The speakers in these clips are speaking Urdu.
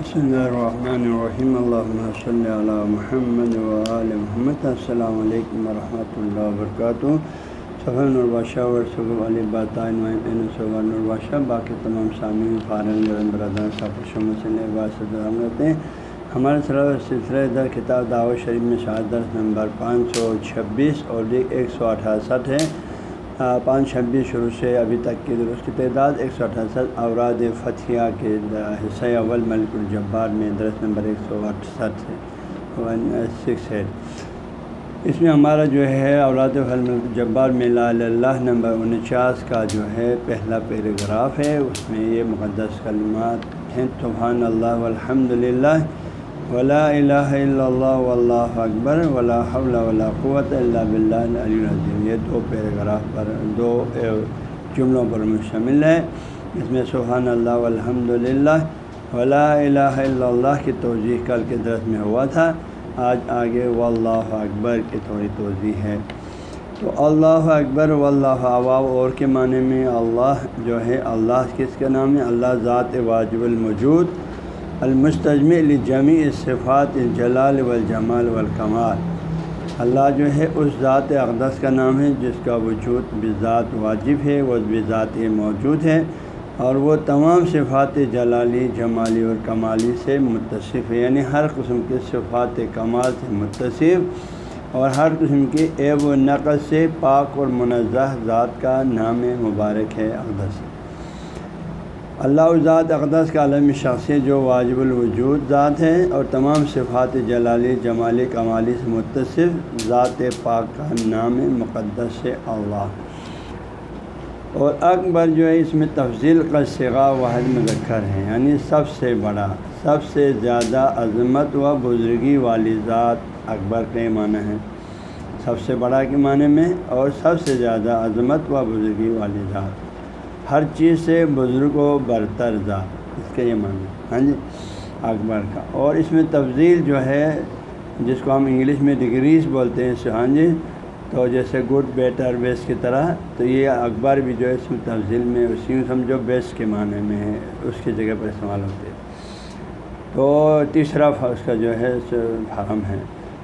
بسم اللہ الرحمن الرحیم اللہ صلی علی محمد وآل محمد السلام علیکم ورحمۃ اللہ وبرکاتہ صفح الباشہ ورثب علی باطین صبح الباشہ باقی تمام سامعین فارغ برادر صاحب شمسلم رہتے ہیں ہمارے سلسلہ در کتاب دعوت شریف میں شہادت نمبر پانچ سو چھبیس اور ایک سو اٹھاسٹھ ہے پانچ چھبیس شروع سے ابھی تک کی درست کی تعداد ایک سو اٹھاسٹھ اوراد فتح کے حصہ اول ملک الجبار میں درس نمبر ایک سو اٹھسٹھ ون سکس ہے۔ اس میں ہمارا جو ہے اوراد ملک جبار میں لا اللہ نمبر انچاس کا جو ہے پہلا پیراگراف ہے۔ اس میں یہ مقدس کلمات ہیں طبحان اللہ الحمد للہ۔ ولا الہ الا اللہ واللہ اکبر ولا حول ولا قوت اللہ بلّہ علی العظیم یہ دو پیراگراف پر دو جملوں پر مشتمل ہے اس میں سبحان اللہ الحمد للہ ولا الہ الا اللہ کی توضیح کل کے درس میں ہوا تھا۔ آج آگے واللہ اکبر کی تھوڑی توضیح ہے۔ تو اللہ اکبر واللہ اللہ اور کے معنی میں اللہ جو ہے اللہ کس کا نام ہے؟ اللہ ذات واجب الموجود۔ المستجم الجمی صفات الجلال والجمال والکمال۔ اللہ جو ہے اس ذات اقدس کا نام ہے، جس کا وجود بذات واجب ہے، وہ بذات موجود ہے۔ اور وہ تمام صفات جلالی، جمالی اور کمالی سے متصف ہے۔ یعنی ہر قسم کے صفات کمال سے متصف۔ اور ہر قسم کے عیب و نقص سے پاک اور منزہ ذات کا نام مبارک ہے اقدس۔ اللہ ذات اقدس کا عالم شخص جو واجب الوجود ذات ہے اور تمام صفات جلالی، جمالی، کمالی سے متصف ذات پاک کا نام مقدس اللہ۔ اور اکبر جو ہے، اس میں تفضیل کا سگا واحد مذکر ہے یعنی سب سے بڑا، سب سے زیادہ عظمت و بزرگی والی ذات اکبر کے معنی ہے سب سے بڑا کے معنی میں اور سب سے زیادہ عظمت و بزرگی والی ذات۔ ہر چیز سے بزرگ و برتر ذات، اس کا یہ معنی ہاں جی؟ اکبر کا۔ اور اس میں تفضیل جو ہے، جس کو ہم انگلش میں ڈگریز بولتے ہیں ہاں جی؟ تو جیسے گڈ، بیٹر بیس کی طرح، تو یہ اکبر بھی جو ہے، اس میں تفضیل میں اسی سمجھو بیس کے معنی میں ہے اس کی جگہ پر استعمال ہوتے ہیں۔ تو تیسرا اس کا جو ہے فہم ہے۔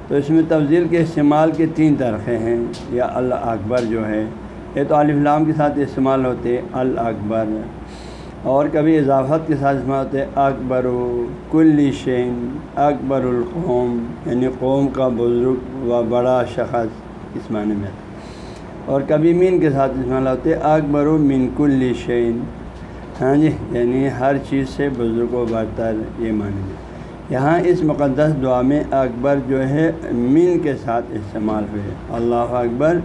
تو اس میں تفضیل کے استعمال کے تین طرقے ہیں۔ یا اللہ اکبر جو ہے یہ تو الفلام کے ساتھ استعمال ہوتے الاکبر۔ اور کبھی اضافت کے ساتھ استعمال ہوتے اکبر کل شین، اکبر القوم یعنی قوم کا بزرگ و بڑا شخص اس معنی میں۔ اور کبھی مین کے ساتھ استعمال ہوتے اکبر و من کل شین۔ ہاں جی یعنی ہر چیز سے بزرگ و برتر یہ معنی میں یہاں اس مقدس دعا میں اکبر جو ہے مین کے ساتھ استعمال ہوئے۔ اللہ اکبر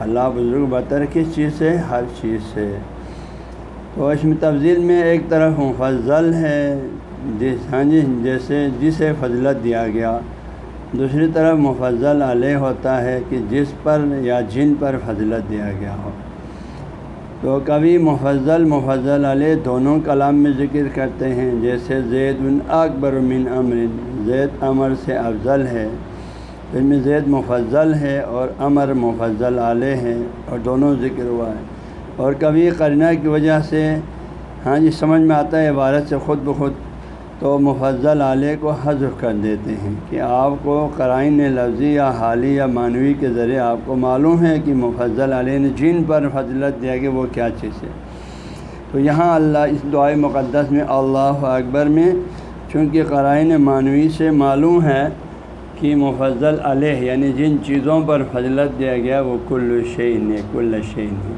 اللہ بزرگ بہتر کس چیز سے؟ ہر چیز سے۔ تو اس میں تفضیل میں ایک طرف مفضل ہے، جس ہاں جی جیسے جسے فضلت دیا گیا۔ دوسری طرف مفضل علیہ ہوتا ہے کہ جس پر یا جن پر فضلت دیا گیا ہو۔ تو کبھی مفضل مفضل علیہ دونوں کلام میں ذکر کرتے ہیں، جیسے زید اکبر من امر زید امر سے افضل ہے۔ ان میں زید مفضل ہے اور امر مفضل علیہ ہے اور دونوں ذکر ہوا ہے۔ اور کبھی قرنہ کی وجہ سے ہاں جی سمجھ میں آتا ہے، عبارت سے خود بخود تو مفضل علیہ کو حذف کر دیتے ہیں کہ آپ کو قرائن لفظی یا حالی یا معنوی کے ذریعے آپ کو معلوم ہے کہ مفضل علیہ نے جن پر فضلت دیا کہ وہ کیا چیز ہے۔ تو یہاں اللہ، اس دعائے مقدس میں اللہ اکبر میں، چونکہ قرائن معنوی سے معلوم ہے کہ مفضل علیہ یعنی جن چیزوں پر فضلت دیا گیا، وہ کل شعین ہے کل شعین ہے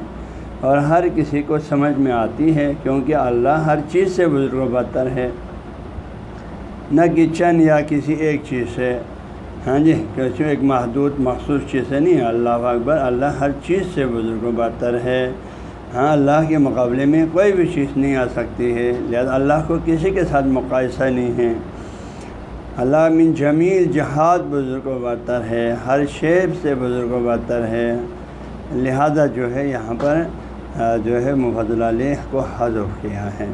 اور ہر کسی کو سمجھ میں آتی ہے، کیونکہ اللہ ہر چیز سے بزرگ و بدتر ہے۔ نہ کہ چند یا کسی ایک چیز سے۔ ہاں جی کیسے ایک محدود، مخصوص چیز سے نہیں اللہ اکبر، اللہ ہر چیز سے بزرگ و برتر ہے۔ ہاں اللہ کے مقابلے میں کوئی بھی چیز نہیں آ سکتی ہے۔ لہذا اللہ کو کسی کے ساتھ مقاصہ نہیں ہے۔ اللہ من جمیل جہاد بزرگ و برتر ہے، ہر شیب سے بزرگ و برتر ہے۔ لہذا جو ہے یہاں پر جو ہے مفضل علیہ کو حذف کیا ہے۔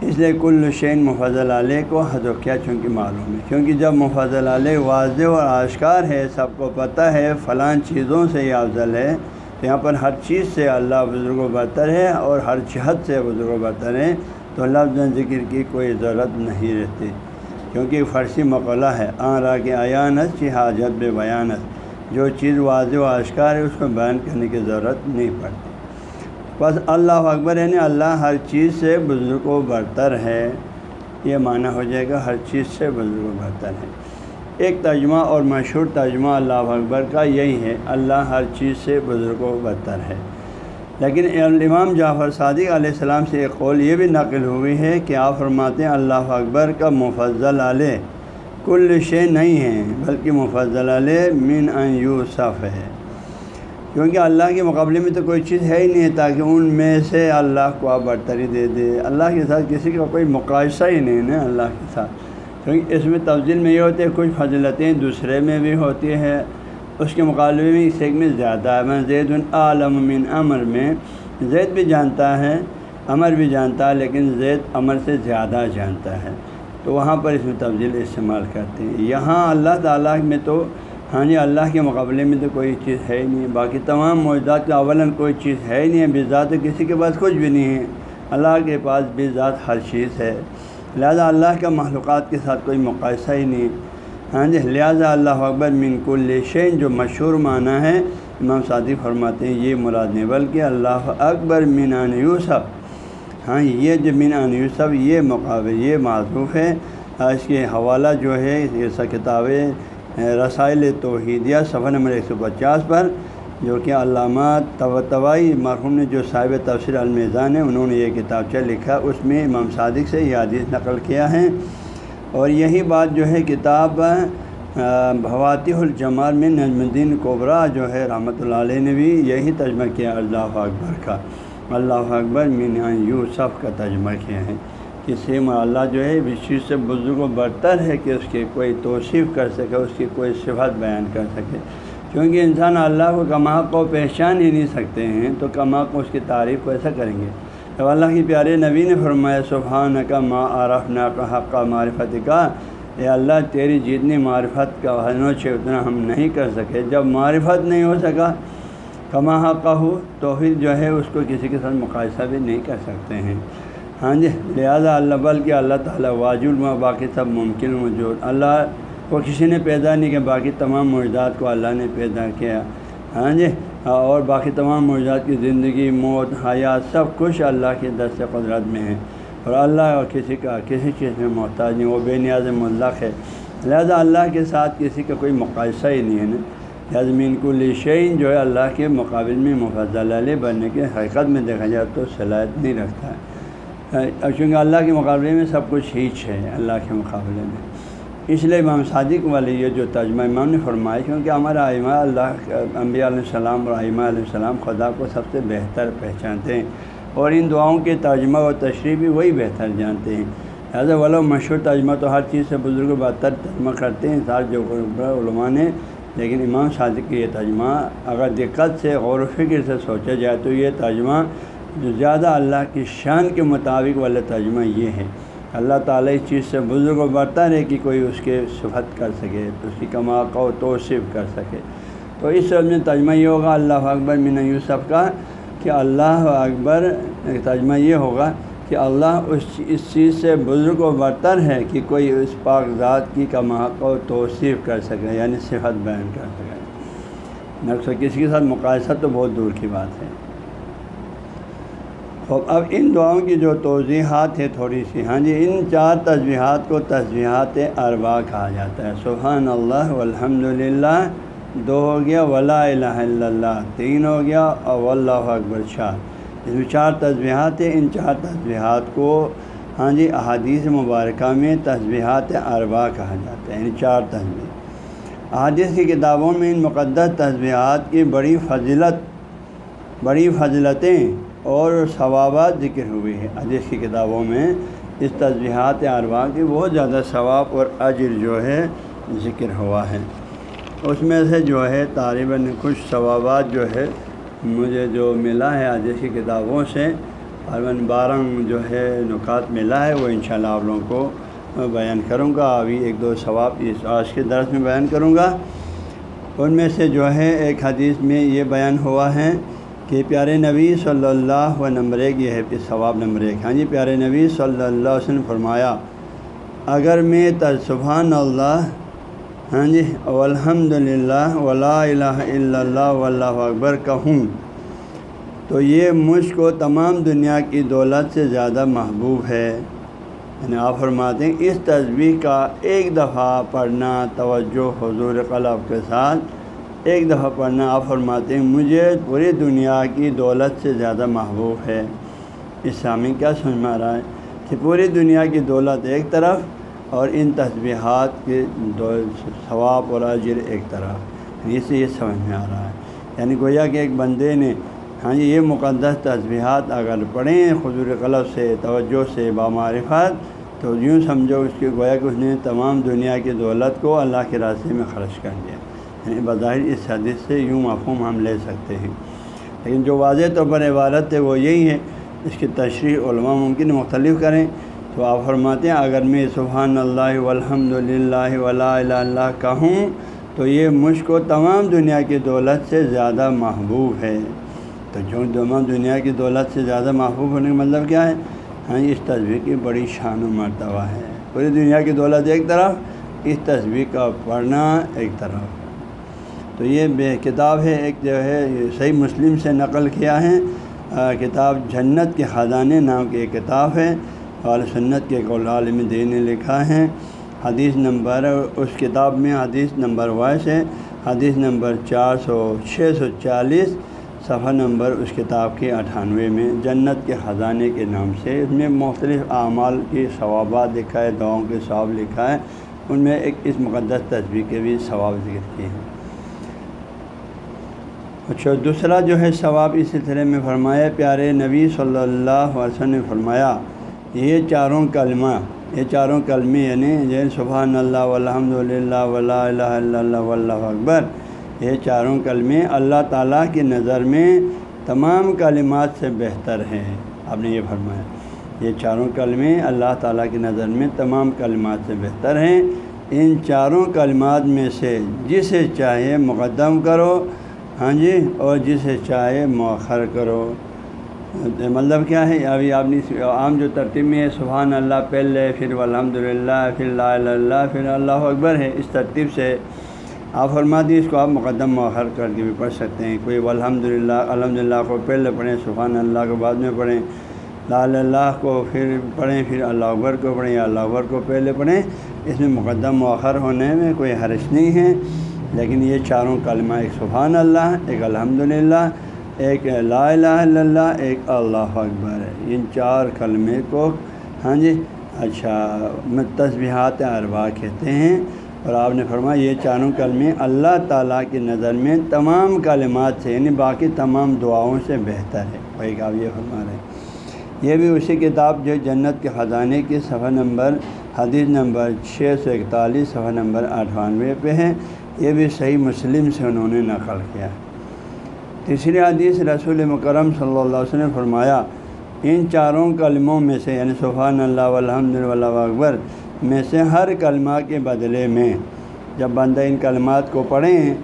اس لیے کل شین مفضل علیہ کو حذف کیا چونکہ معلوم ہے۔ کیونکہ جب مفضل علیہ واضح اور آشکار ہے، سب کو پتہ ہے فلاں چیزوں سے یہ افضل ہے۔ تو یہاں پر ہر چیز سے اللہ بزرگ و برتر ہے اور ہر جہد سے بزرگ و برتر ہے۔ تو لفظ ذکر کی کوئی ضرورت نہیں رہتی۔ کیونکہ فرشی مقولہ ہے۔ آن را کے ایانت چی حاجت بے بیانت جو چیز واضح و اشکار ہے، اس کو بیان کرنے کی ضرورت نہیں پڑتی۔ بس اللہ اکبر یعنی اللہ ہر چیز سے بزرگ و برتر ہے۔ یہ معنی ہو جائے گا ہر چیز سے بزرگ و برتر ہے۔ ایک ترجمہ اور مشہور ترجمہ اللہ اکبر کا یہی ہے۔ اللہ ہر چیز سے بزرگ و برتر ہے۔ لیکن امام جعفر صادق علیہ السلام سے ایک قول یہ بھی نقل ہوئی ہے کہ آپ فرماتے ہیں اللہ اکبر کا مفضل علیہ کل شے نہیں ہے، بلکہ مفضل علیہ من ان یوسف ہے۔ کیونکہ اللہ کے مقابلے میں تو کوئی چیز ہے ہی نہیں ہے تاکہ ان میں سے اللہ کو آپ برتری دے دے۔ اللہ کے ساتھ کسی کا کوئی مقاصہ ہی نہیں نا اللہ کے ساتھ۔ کیونکہ اس میں تفضیل میں یہ ہوتے ہیں کچھ فضلتیں دوسرے میں بھی ہوتی ہیں۔ اس کے مقابلے میں اس ایک میں زیادہ ہے۔ میں زید العالم من امر میں، زید بھی جانتا ہے امر بھی جانتا ہے، لیکن زید امر سے زیادہ جانتا ہے۔ تو وہاں پر اس میں تفضیل استعمال کرتے ہیں۔ یہاں اللہ تعالیٰ میں تو ہاں جی اللہ کے مقابلے میں تو کوئی چیز ہے ہی نہیں۔ باقی تمام موجودات کا اول کوئی چیز ہے ہی نہیں۔ ہے بذات کسی کے پاس کچھ بھی نہیں ہے۔ اللہ کے پاس بذات ہر چیز ہے۔ لہذا اللہ کا معلومات کے ساتھ کوئی مقاصہ ہی نہیں۔ ہاں جی لہٰذا اللہ اکبر من کل شین جو مشہور معنی ہے، امام سعدی فرماتے ہیں، یہ مراد نہیں، بلکہ اللہ اکبر مینان یوسف۔ ہاں یہ جو مینان یوسف، یہ مقابل یہ معروف ہے۔ اس کے حوالہ جو ہے یہ کتابیں رسائل توحیدیہ، صفحہ نمبر ایک سو پچاس پر، جو کہ علامات طوائی مرحوم نے، جو صاحب تفسیر المیزان ہے انہوں نے یہ کتابچہ لکھا، اس میں امام صادق سے یہ حدیث نقل کیا ہے۔ اور یہی بات جو ہے کتاب بھواتی الجمال میں نجم الدین کوبرا جو ہے رحمۃ اللہ علیہ نے بھی یہی ترجمہ کیا، اللہ اکبر کا۔ اللہ اکبر مین یوسف کا ترجمہ کیا ہے کہ سیم اللہ جو ہے اس چیز سے بزرگ و برتر ہے کہ اس کی کوئی توصیف کر سکے، اس کی کوئی صفت بیان کر سکے۔ کیونکہ انسان اللہ کو کما کو پہچان ہی نہیں سکتے ہیں، تو کما کو اس کی تعریف کو ایسا کریں گے۔ جب اللہ کی پیارے نبی نے فرمایا سبحان کا ماں عارف نا کا حق کا معرفت کا۔ اے اللہ، تیری جتنی معرفت کا حنوچ ہے اتنا ہم نہیں کر سکے۔ جب معرفت نہیں ہو سکا، کما حق کا ہو تو پھر جو ہے اس کو کسی کے ساتھ مقاصہ بھی نہیں کر سکتے ہیں۔ ہاں جی لہٰذا اللہ بل کہ اللہ تعالیٰ واجب و باقی سب ممکن موجود۔ اللہ کو کسی نے پیدا نہیں کیا، باقی تمام موجودات کو اللہ نے پیدا کیا۔ ہاں جی؟ اور باقی تمام موجودات کی زندگی، موت حیات سب کچھ اللہ کے دست قدرت میں ہے۔ اور اللہ کسی کا، کسی چیز میں محتاج نہیں، وہ بے نیاز ملق ہے۔ لہٰذا اللہ کے ساتھ کسی کا کوئی مقاصہ ہی نہیں ہے نا۔ یزمین کو لشین جو ہے اللہ کے مقابل میں مفضل علیہ بننے کے حقیقت میں دیکھا جائے تو صلاحیت نہیں رکھتا۔ ہے چونکہ اللہ کے مقابلے میں سب کچھ ہیچ ہے، اللہ کے مقابلے میں۔ اس لیے امام صادق والے یہ جو ترجمہ امام نے فرمایا، کیونکہ ہمارا آئمہ اللہ، انبیاء علیہ السلام اور آئمہ علیہ السلام خدا کو سب سے بہتر پہچانتے ہیں اور ان دعاؤں کے ترجمہ و تشریح بھی وہی بہتر جانتے ہیں۔ لہٰذا والا مشہور ترجمہ تو ہر چیز سے بزرگ بہتر ترجمہ کرتے ہیں سارے جو علماء نے لیکن امام صادق کی یہ ترجمہ اگر دقت سے غور و فکر سے سوچا جائے تو یہ ترجمہ جو زیادہ اللہ کی شان کے مطابق والا ترجمہ یہ ہے اللہ تعالیٰ اس چیز سے بزرگ و برتر ہے کہ کوئی اس کے صفت کر سکے، اس کی کما کو توصف کر سکے۔ تو اس سب میں ترجمہ یہ ہوگا، اللہ اکبر من یوسف کا کہ اللہ اکبر ترجمہ یہ ہوگا کہ اللہ اس اس چیز سے بزرگ و برتر ہے کہ کوئی اس پاک ذات کی کما کو توصیف کر سکے یعنی صفت بیان کر سکے۔ نقص کسی کے ساتھ مقاصد تو بہت دور کی بات ہے۔ اب ان دعاؤں کی جو توضیحات ہے تھوڑی سی ہاں جی ان چار تجبیہات کو تجبیہات اربا کہا جاتا ہے۔ سبحان اللہ الحمد للہ، دو ہو گیا، ولا الہ الا اللہ، تین ہو گیا، اور واللہ اکبر چار اس میں چار تجبیہات ہیں، ان چار تجبیہات کو ہاں جی احادیث مبارکہ میں تجبیہات اربا کہا جاتا ہے ان چار تجبیہ احادیث کی کتابوں میں ان مقدس تجبیہات کی بڑی فضلت، بڑی فضلتیں اور ثوابات ذکر ہوئی ہے حدیث کی کتابوں میں اس تجزیحات اروا کی بہت زیادہ ثواب اور اجر جو ہے ذکر ہوا ہے۔ اس میں سے جو ہے طالباً کچھ ثوابات جو ہے مجھے جو ملا ہے حدیث کی کتابوں سے طالباً بارہ جو ہے نکات ملا ہے، وہ انشاءاللہ آپ لوگوں کو بیان کروں گا۔ ابھی ایک دو ثواب اس آج کے درس میں بیان کروں گا۔ ان میں سے جو ہے ایک حدیث میں یہ بیان ہوا ہے کہ پیارے نبی صلی اللہ و نمبر ایک یہ ہے کہ ثواب نمبر ایک ہاں جی پیارے نبی صلی اللہ علیہ وسلم فرمایا، اگر میں سبحان اللہ ہاں جی الحمد للہ ولا الہ الا اللہ واللہ اکبر کہوں، تو یہ مجھ کو تمام دنیا کی دولت سے زیادہ محبوب ہے۔ یعنی آپ فرماتے ہیں، اس تصویر کا ایک دفعہ پڑھنا توجہ حضور قلب کے ساتھ ایک دفعہ پڑھنا آپ فرماتے ہیں، مجھے پوری دنیا کی دولت سے زیادہ محبوب ہے۔ اس سامع کیا سمجھ میں آ رہا ہے کہ پوری دنیا کی دولت ایک طرف اور ان تصبیحات کے ثواب اور اجر ایک طرف۔ اس سے یہ سمجھ میں آ رہا ہے۔ یعنی گویا کہ ایک بندے نے ہاں جی یہ مقدس تصبیحات اگر پڑھیں حضور قلب سے، توجہ سے، بامعرفت، تو یوں سمجھو اس کی، گویا کہ اس نے تمام دنیا کی دولت کو اللہ کے راستے میں خرچ کر دیا۔ یعنی بظاہر اس حدیث سے یوں مفہوم ہم لے سکتے ہیں۔ لیکن جو واضح طور پر عبادت ہے وہ یہی ہے، اس کی تشریح علماء ممکن مختلف کریں۔ تو آپ فرماتے ہیں، اگر میں سبحان اللہ الحمد للہ ولا اللہ کہوں، تو یہ مجھ کو تمام دنیا کی دولت سے زیادہ محبوب ہے۔ تو جو تمام دنیا کی دولت سے زیادہ محبوب ہونے کا مطلب کیا ہے؟ ہاں اس تصویر کی بڑی شان و مرتبہ ہے۔ پوری دنیا کی دولت ایک طرف، اس تصویر کا پڑھنا ایک طرف۔ تو یہ بے کتاب ہے، ایک جو ہے صحیح مسلم سے نقل کیا ہے کتاب جنت کے خزانے نام کی ایک کتاب ہے اور سنت کے ایک عالم دین نے لکھا ہے۔ حدیث نمبر، اس کتاب میں حدیث نمبر وائس ہے، حدیث نمبر چار سو، چھ سو چالیس، صفحہ نمبر اس کتاب کے اٹھانوے میں، جنت کے خزانے کے نام سے۔ اس میں مختلف اعمال کی ثوابات لکھا ہے، دعاؤں کے ثواب لکھا ہے۔ ان میں ایک اس مقدس تصویر کے بھی ثواب ذکر کیے ہیں۔ اچھا دوسرا جو ہے ثواب اس سلسلے میں فرمایا، پیارے نبی صلی اللہ علیہ وسلم نے فرمایا، یہ چاروں کلمہ، یہ چاروں کلمے یعنی جین سبحان اللہ الحمد للہ ولا الہ الا اللہ واللہ اکبر، یہ چاروں کلمے اللہ تعالیٰ کی نظر میں تمام کلمات سے بہتر ہیں۔ آپ نے یہ فرمایا، یہ چاروں کلمے اللہ تعالیٰ کی نظر میں تمام کلمات سے بہتر ہیں۔ ان چاروں کلمات میں سے جسے چاہے مقدم کرو۔ ہاں جی اور جسے چاہے مؤخر کرو۔ مطلب کیا ہے؟ ابھی آپ نے عام جو ترتیب میں ہے، سبحان اللہ، پہلے، پھر الحمد للہ پھر لا اللہ، پھر اللہ اکبر ہے۔ اس ترتیب سے آپ فرما دی اس کو آپ مقدم مؤخر کر کے بھی پڑھ سکتے ہیں۔ کوئی الحمد للہ الحمد للہ کو پہلے پڑھیں، سبحان اللہ کو بعد میں پڑھیں لال اللہ کو پھر پڑھیں، پھر اللہ اکبر کو پڑھیں یا اللہ اکبر کو پہلے پڑھیں۔ اس میں مقدم مؤخر ہونے میں کوئی حرش نہیں ہے۔ لیکن یہ چاروں کلمہ ایک سبحان اللہ، ایک الحمد للہ ایک لا الہ الا اللہ، ایک اللہ اکبر ہے۔ ان چار کلمے کو ہاں جی اچھا تصبیحات اربا کہتے ہیں۔ اور آپ نے فرمایا یہ چاروں کلمے اللہ تعالیٰ کی نظر میں تمام کلمات سے یعنی باقی تمام دعاؤں سے بہتر ہے۔ وہی آپ یہ فرما رہے ہیں۔ یہ بھی اسی کتاب جو جنت کے خزانے کی صفحہ نمبر، حدیث نمبر چھ سو اکتالیس، صفحہ نمبر اٹھانوے پہ ہے۔ یہ بھی صحیح مسلم سے انہوں نے نقل کیا تیسری حدیث رسول مکرم صلی اللہ علیہ وسلم نے فرمایا، ان چاروں کلموں میں سے یعنی سبحان اللہ الحمد للہ اکبر، میں سے ہر کلمہ کے بدلے میں، جب بندہ ان کلمات کو پڑھیں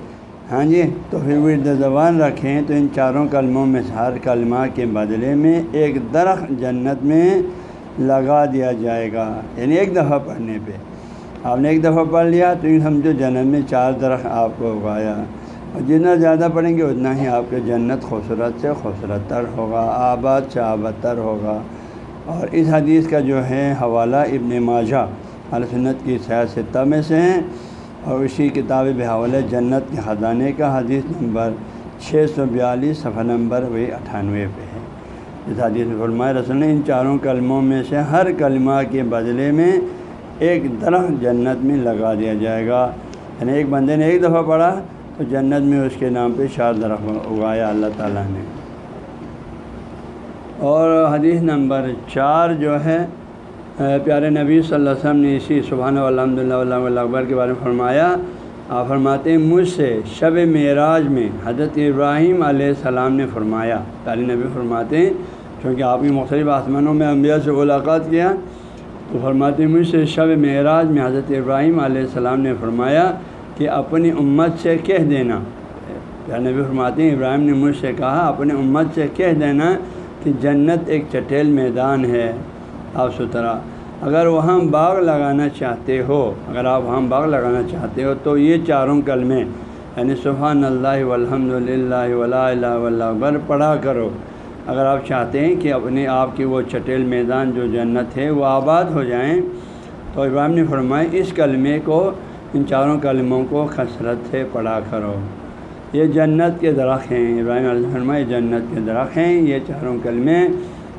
ہاں جی تو پھر ورد زبان رکھیں، تو ان چاروں کلموں میں سے ہر کلمہ کے بدلے میں ایک درخت جنت میں لگا دیا جائے گا یعنی ایک دفعہ پڑھنے پہ۔ آپ نے ایک دفعہ پڑھ لیا تو ان سمجھو جنت میں چار درخت آپ کو اگایا۔ اور جتنا زیادہ پڑھیں گے اتنا ہی آپ کے جنت خوبصورت سے خوبصورت تر ہوگا، آباد سے آباد تر ہوگا۔ اور اس حدیث کا جو ہے حوالہ ابن ماجہ السنت کی سیاستہ میں سے ہیں اور اسی کتاب بحول جنت کے خزانے کا حدیث نمبر چھ سو بیالیس، صفحہ نمبر وہی اٹھانوے پہ ہے۔ اس حدیث فرمائے رسول نے ان چاروں کلموں میں سے ہر کلمہ کے بدلے میں ایک درخت جنت میں لگا دیا جائے گا۔ یعنی ایک بندے نے ایک دفعہ پڑھا تو جنت میں اس کے نام پہ چار درخت اگایا اللہ تعالیٰ نے۔ اور حدیث نمبر چار جو ہے پیارے نبی صلی اللہ علیہ وسلم نے اسی سبحانہ الحمد للہ اللہ اکبر کے بارے میں فرمایا۔ آپ فرماتے ہیں، مجھ سے شب معراج میں حضرت ابراہیم علیہ السلام نے فرمایا۔ پیارے نبی فرماتے ہیں، چونکہ آپ کی مختلف آسمانوں میں انبیاء سے ملاقات کیا تو فرماتے ہیں مجھ سے شب معراج میں حضرت ابراہیم علیہ السلام نے فرمایا کہ اپنی امت سے کہہ دینا۔ پیار نبی فرماتے ہیں ابراہیم نے مجھ سے کہا اپنے امت سے کہہ دینا کہ جنت ایک چٹیل میدان ہے۔ صاف ستھرا اگر وہاں باغ لگانا چاہتے ہو، اگر آپ وہاں باغ لگانا چاہتے ہو تو یہ چاروں کلمے یعنی سبحان اللہ والحمد للہ ولا اللہ اکبر پڑھا کرو۔ اگر آپ چاہتے ہیں کہ اپنے آپ کی وہ چٹیل میدان جو جنت ہے وہ آباد ہو جائیں، تو ابراہیم نے فرمایا، اس کلمے کو، ان چاروں کلموں کو کثرت سے پڑھا کرو۔ یہ جنت کے درخت ہیں۔ ابراہیم علیہ فرمائے جنت کے درخت ہیں، یہ چاروں کلمے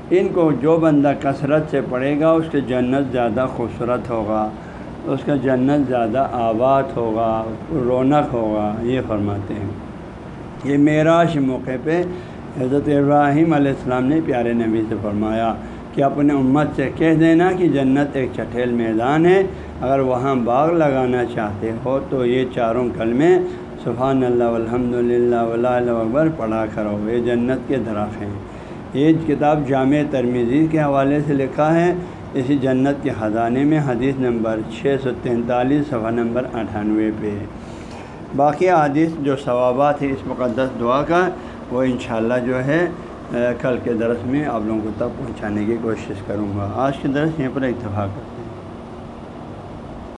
ان کو جو بندہ کثرت سے پڑھے گا، اس کے جنت زیادہ خوبصورت ہوگا، اس کا جنت زیادہ آباد ہوگا، رونق ہوگا، یہ فرماتے ہیں۔ یہ معراج موقع پہ حضرت ابراہیم علیہ السلام نے پیارے نبی سے فرمایا کہ اپنے امت سے کہہ دینا کہ جنت ایک چٹھیل میدان ہے، اگر وہاں باغ لگانا چاہتے ہو تو یہ چاروں کلمے سبحان اللہ الحمد للہ ولا اکبر پڑھا کرو، یہ جنت کے درخت ہیں۔ یہ کتاب جامع ترمیزی کے حوالے سے لکھا ہے۔ اسی جنت کے خزانے میں حدیث نمبر چھ سو تینتالیس، صفحہ نمبر اٹھانوے پہ۔ باقی حدیث جو ثوابات ہے اس مقدس دعا کا وہ انشاءاللہ جو ہے کل کے درس میں آپ لوگوں کو تک پہنچانے کی کوشش کروں گا۔ آج کے درس یہیں پر اتفاق کرتے